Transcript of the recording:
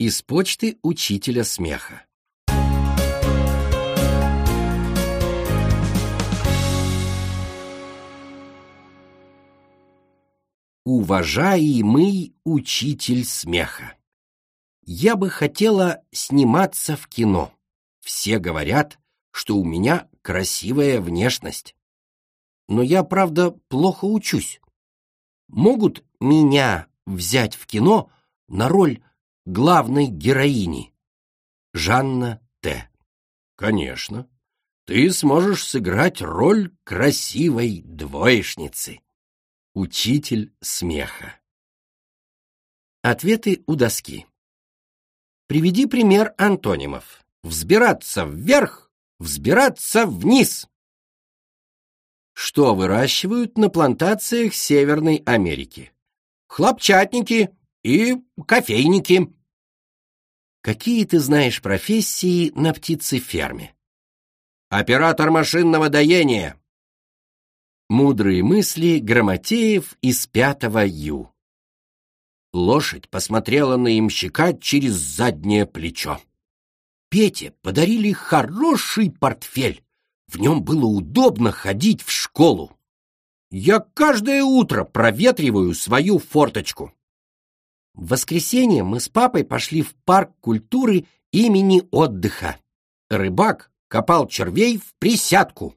Из почты учителя смеха. Уважаемый учитель смеха, я бы хотела сниматься в кино. Все говорят, что у меня красивая внешность. Но я, правда, плохо учусь. Могут меня взять в кино на роль главной героини? Жанна Т. Конечно. Ты сможешь сыграть роль красивой двоечницы. Учитель смеха. Ответы у доски. Приведи пример антонимов. Взбираться вверх, взбираться вниз. Что выращивают на плантациях Северной Америки? Хлопчатники и кофейники. Какие ты знаешь профессии на птицеферме? Оператор машинного доения. Мудрые мысли Грамотеев из пятого Ю. Лошадь посмотрела на имщика через заднее плечо. Пете подарили хороший портфель. В нем было удобно ходить в школу. Я каждое утро проветриваю свою форточку. В воскресенье мы с папой пошли в парк культуры имени отдыха. Рыбак копал червей в присядку.